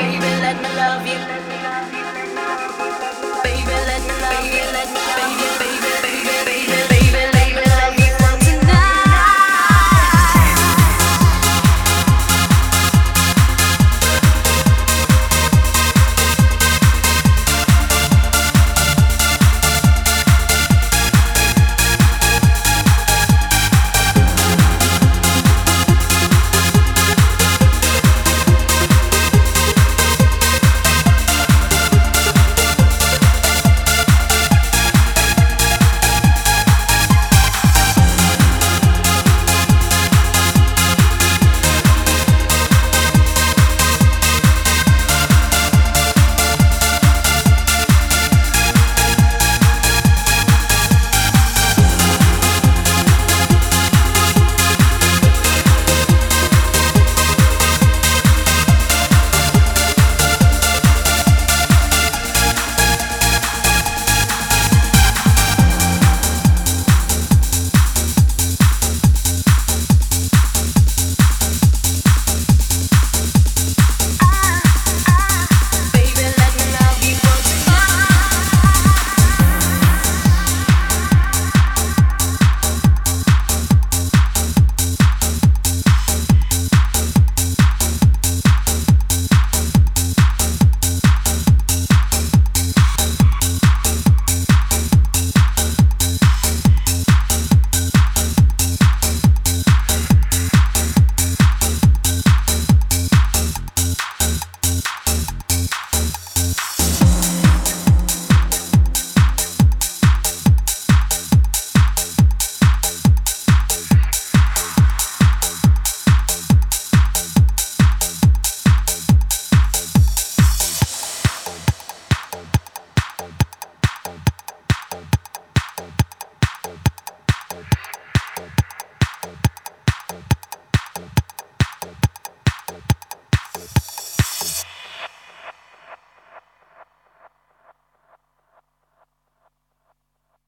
baby, let me love you.